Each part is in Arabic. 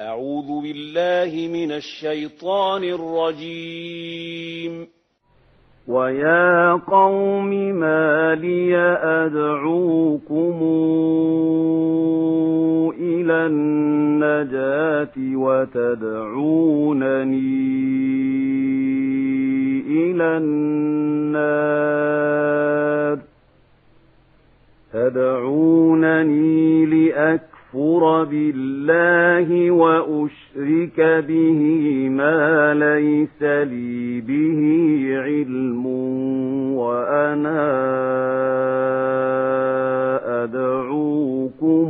أعوذ بالله من الشيطان الرجيم. ويا قوم ما لي أدعوكم إلى النجاة وتدعونني إلى النار. تدعونني لأكفر بالله وأشرك به ما ليس لي به علم وأنا أدعوكم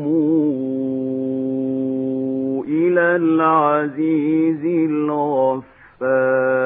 إلى العزيز الغفار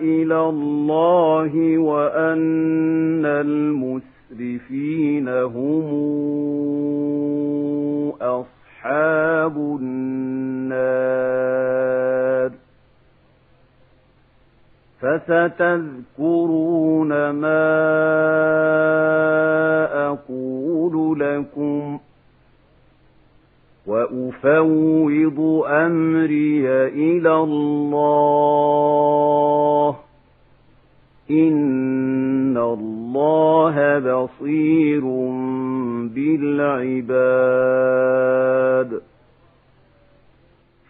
إلى الله وأن المسرفين هم أصحاب النار. فستذكرون ما أقول لكم وأفوض أمري إلى الله. إن الله بصير بالعباد.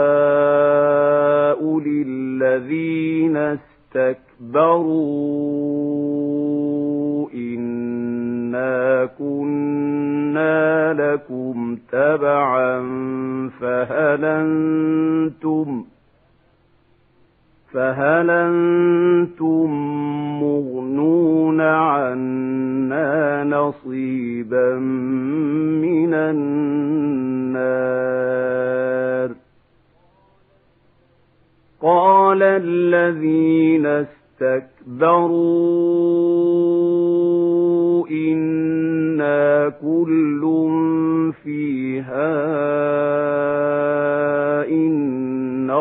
الضعفاء للذين استكبروا إنا كنا لكم تبعا فهل أنتم فهل أنتم مغنون عنا نصيبا من النار؟ قال الذين استكبروا إنا كل فيها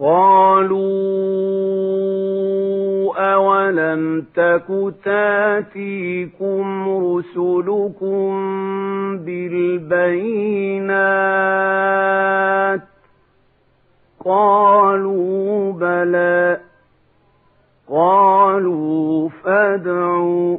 قالوا أولم تك تاتيكم رسلكم بالبينات قالوا بلى قالوا فادعوا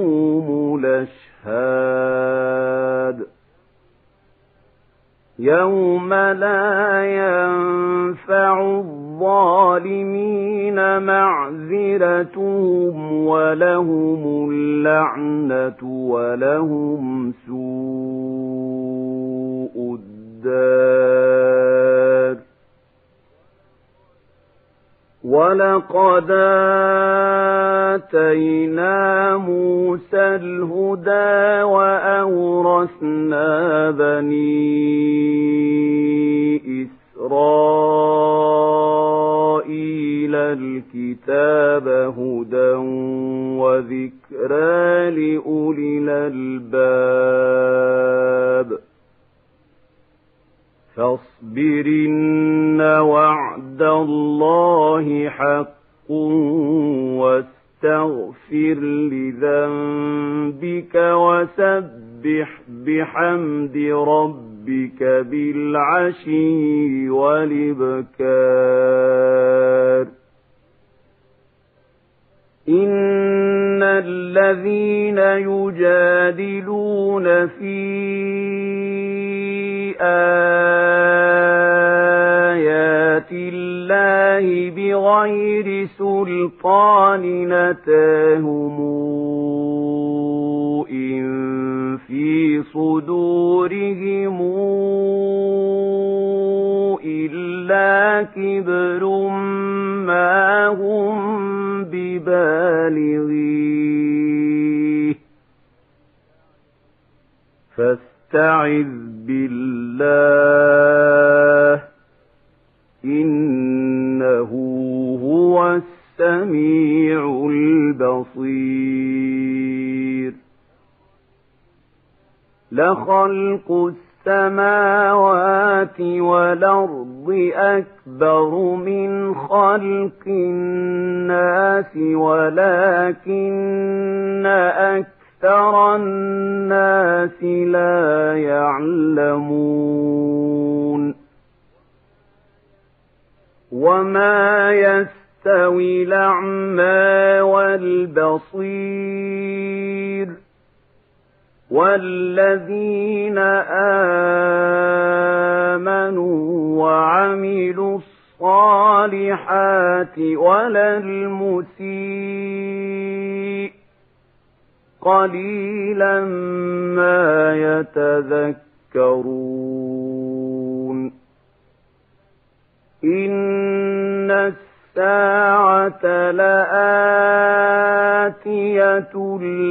الأشهاد. يوم لا ينفع الظالمين معذرتهم ولهم اللعنة ولهم ولقد آتينا موسى الهدى وأورثنا بني يجادلون في آيات الله بغير سلطان نتاهم إن في صدورهم إلا كبر ما هم ببالغيه فاستعذ بالله إنه هو السميع البصير. لخلق السماوات والأرض أكبر من خلق الناس ولكن أكثر الناس لا يعلمون. وما يستوي الأعمى والبصير. والذين آمنوا وعملوا الصالحات ولا المسيء. قليلا ما يتذكرون. إن الساعة لآتية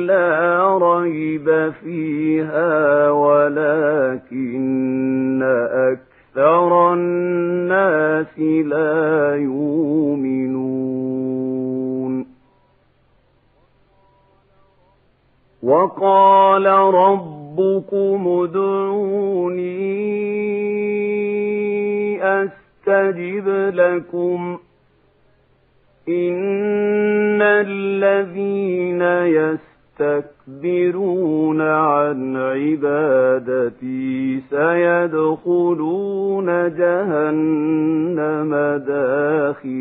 لا ريب فيها ولكن أكثر الناس لا يؤمنون. وقال ربكم ادعوني أستجب لكم إن الذين يستكبرون عن عبادتي سيدخلون جهنم داخرين.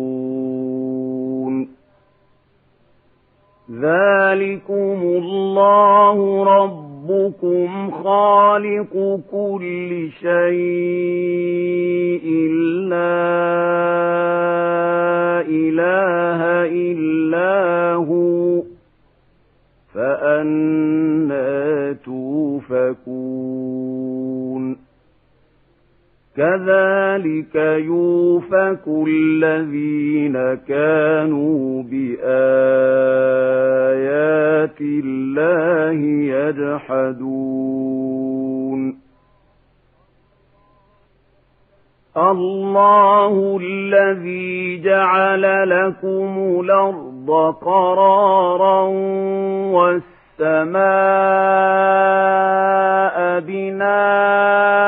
ذلكم الله رب ربكم خالق كل شيء لا إله إلا هو فأنا توفكون كذلك يوفك الذين كانوا بآيات الله يجحدون. الله الذي جعل لكم الأرض قرارا والسماء بناء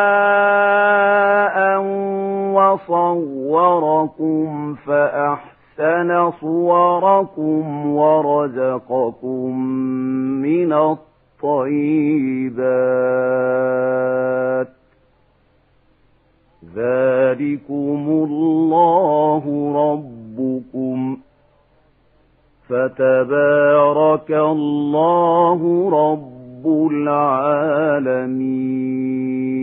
وصوركم فأحسن صوركم ورزقكم من الطيبات. ذلكم الله ربكم. فتبارك الله رب العالمين.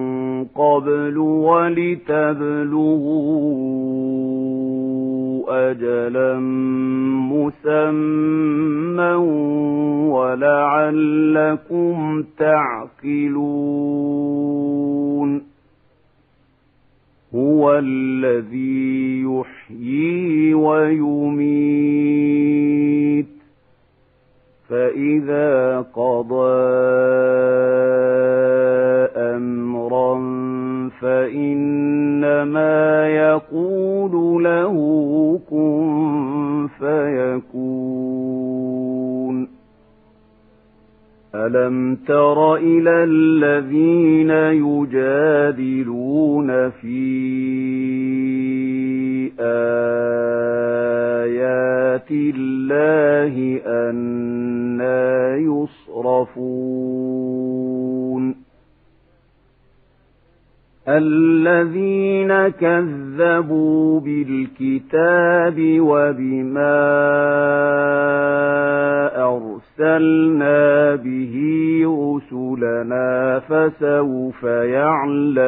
قبل ولتبلغوا أجلا مسمى ولعلكم تعقلون هو الذي يحيي كذبوا بالكتاب وبما أرسلنا به رسلنا فسوف يعلمون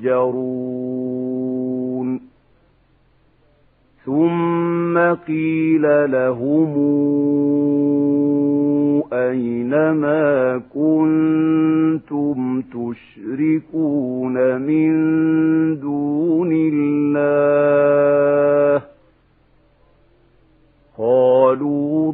يسجرون ثم قيل لهم أين ما كنتم تشركون من دون الله؟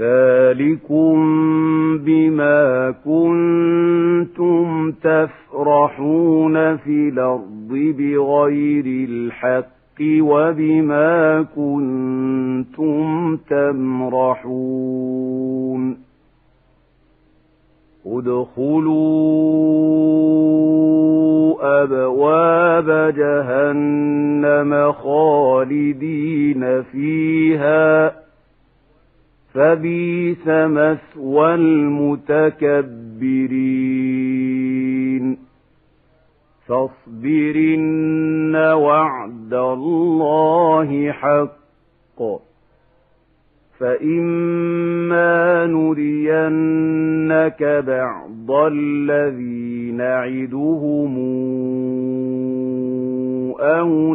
ذلكم بما كنتم تفرحون في الأرض بغير الحق وبما كنتم تمرحون ادخلوا أبواب جهنم خالدين فيها فبيس مثوى المتكبرين فاصبرن وعد الله حق فإما نرينك بعض الذي نعدهم أو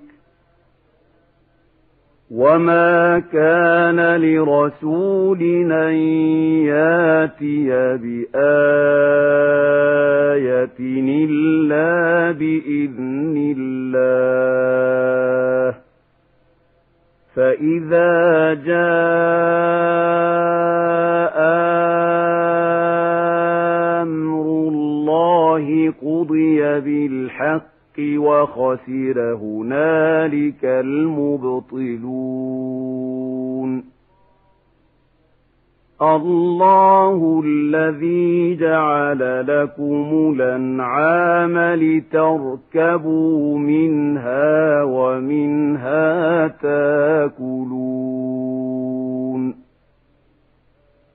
وما كان لرسول أن ياتي بآية إلا بإذن الله فإذا جاء أمر الله قضي بالحق وخسر هنالك المبطلون. الله الذي جعل لكم الأنعام لتركبوا منها ومنها تاكلون.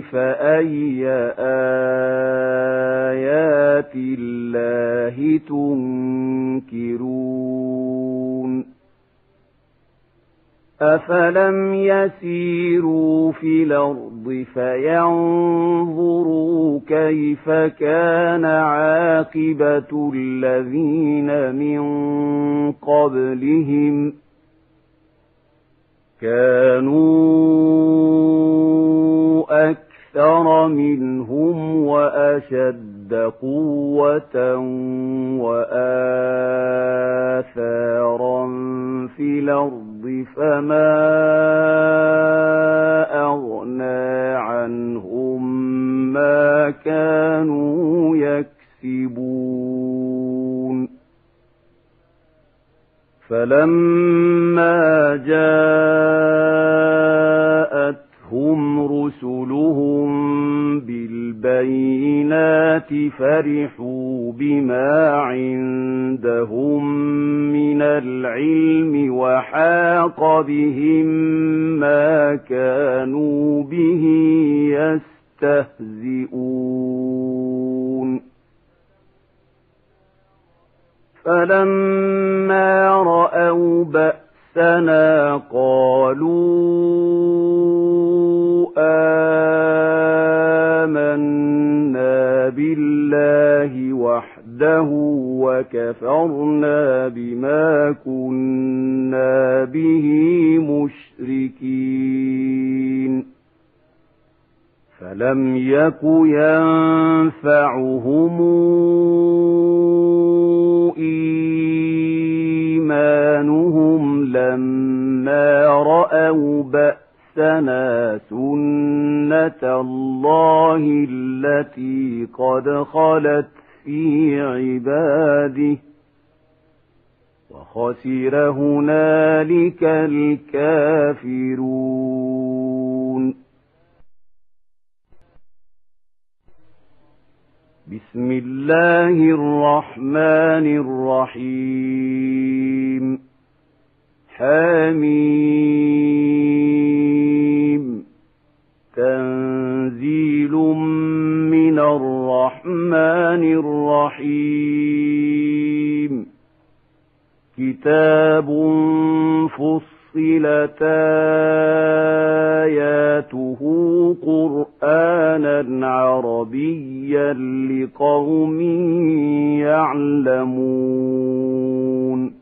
فأي آيات الله تنكرون؟ أفلم يسيروا في الأرض فينظروا كيف كان عاقبة الذين من قبلهم؟ كانوا أكثر منهم وأشد قوة وآثارا في الأرض فما أغنى عنهم ما كانوا يكسبون. فلما جاءتهم رسلهم بالبينات فرحوا بما عندهم من العلم وحاق بهم ما كانوا به يستهزئون. فلما رأوا بأسنا قالوا آمنا بالله وحده وكفرنا بما كنا به مشركين. فلم يك ينفعهم إيمانهم لما رأوا بأسنا مسنا سنة الله التي قد خلت في عباده وخسر هنالك الكافرون. بسم الله الرحمن الرحيم. حميم. تنزيل من الرحمن الرحيم. كتاب فصلت آياته قرآنا عربيا لقوم يعلمون.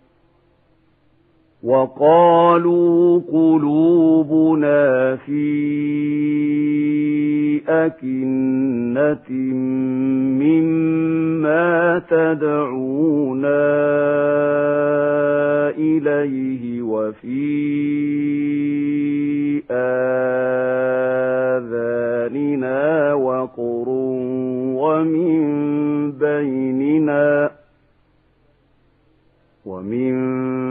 وقالوا قلوبنا في أكنة مما تدعونا إليه وفي آذاننا وقر ومن بيننا ومن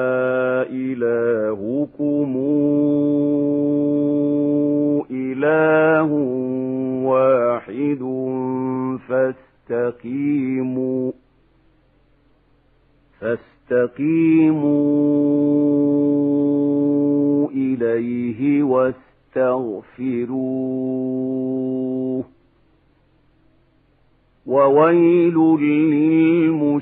إلهكم إله واحد فاستقيموا فاستقيموا إليه واستغفروه. وويل للمشركين.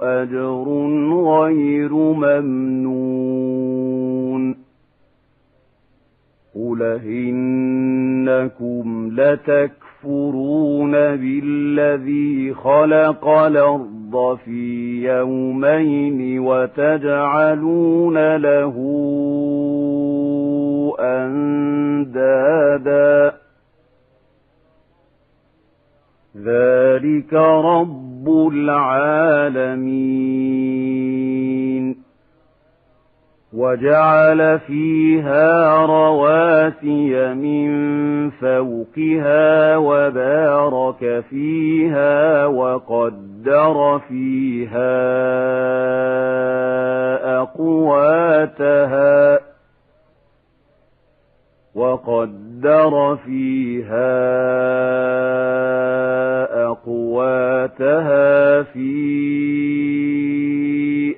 أجر غير ممنون. قل إنكم لتكفرون بالذي خلق الأرض في يومين وتجعلون له أندادا. ذلك رب العالمين وجعل فيها رواسي من فوقها وبارك فيها وقدر فيها أقواتها وقدر فيها أقواتها في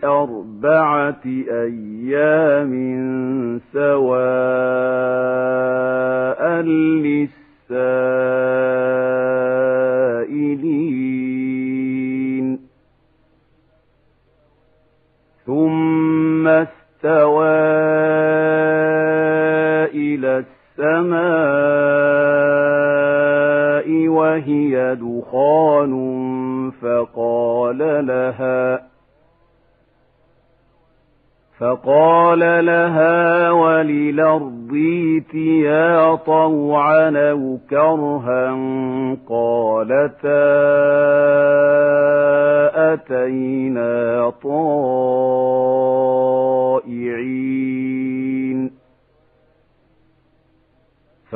أربعة أيام سواء للسائلين. ثم استوى إلى السماء وهي دخان فقال لها فقال لها وللأرض ائتيا طوعا أو كرها قالتا أتينا طائعين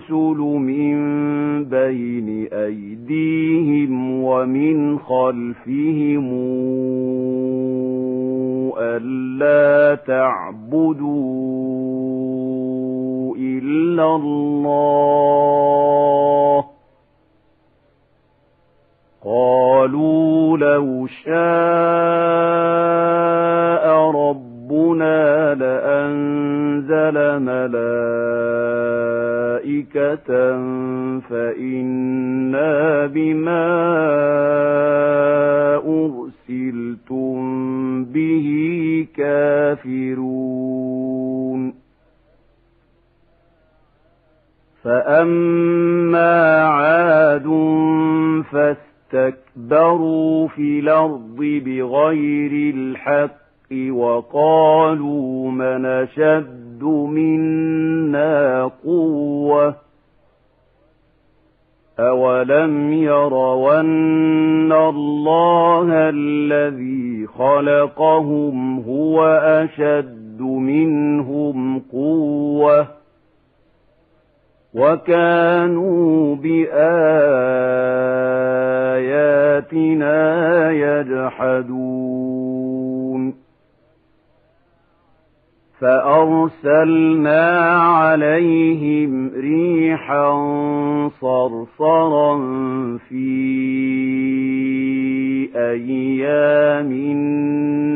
الرسل من بين أيديهم ومن خلفهم ألا تعبدوا إلا الله.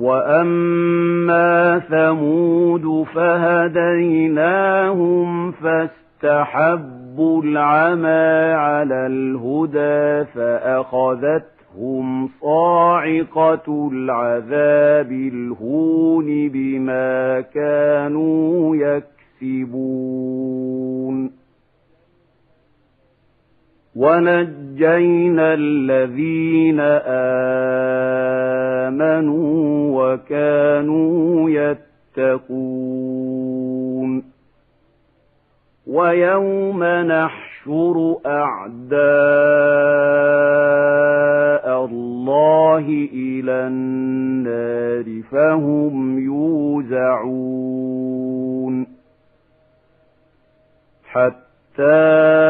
وأما ثمود فهديناهم فاستحبوا العمى على الهدى فأخذت هم صاعقة العذاب الهون بما كانوا يكسبون ونجينا الذين آمنوا وكانوا يتقون. ويوم نحشر أعداء الله إلى النار فهم يوزعون. حتى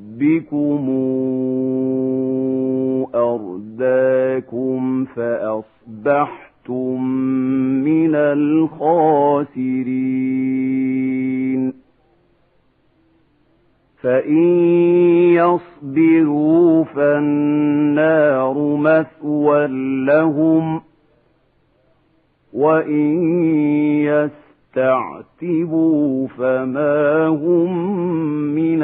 بربكم أرداكم فأصبحتم من الخاسرين فإن يصبروا فالنار مثوى لهم وإن يستعتبوا فما هم من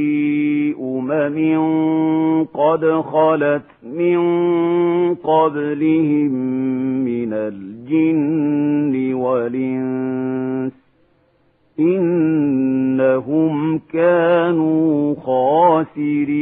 أمم قد خلت من قبلهم من الجن والإنس إنهم كانوا خاسرين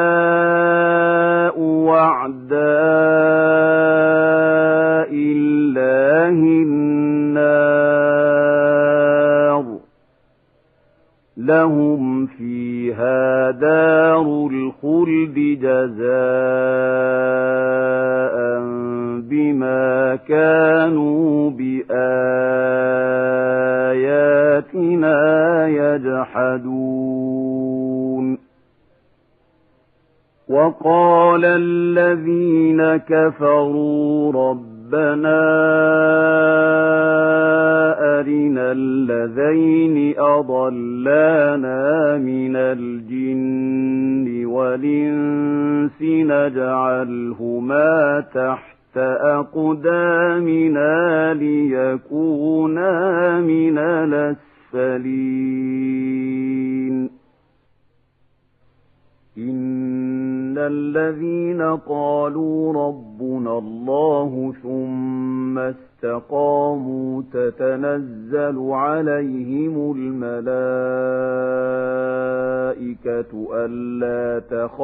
كفروا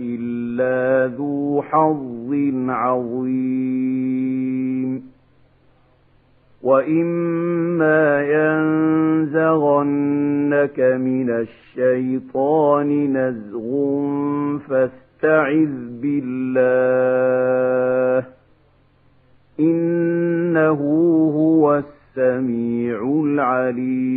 إلا ذو حظ عظيم. وإما ينزغنك من الشيطان نزغ فاستعذ بالله إنه هو السميع العليم.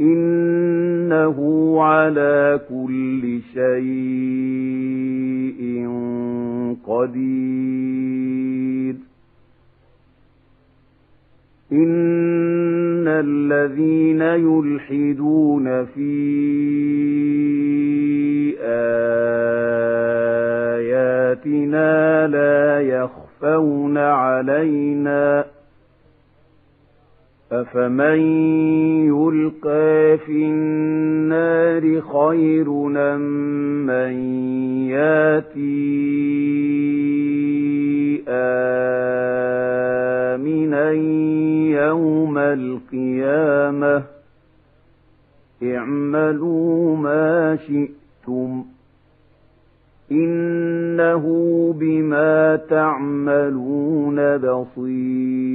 إنه على كل شيء قدير إن الذين يلحدون في آياتنا لا يخفون علينا أفمن يلقى في النار خير من ياتي آمنا يوم القيامة اعملوا ما شئتم إنه بما تعملون بصير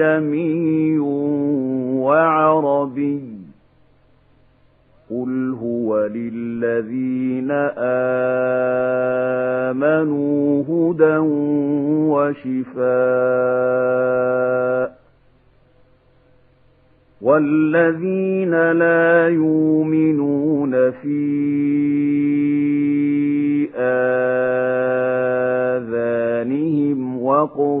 أعجمي وعربي. قل هو للذين آمنوا هدى وشفاء. والذين لا يؤمنون في آذانهم وقر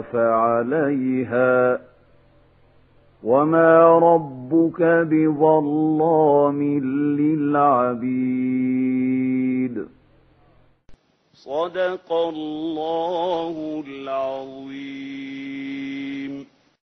فعليها وما ربك بظلام للعبيد. صدق الله العظيم.